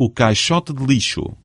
o caixote de lixo.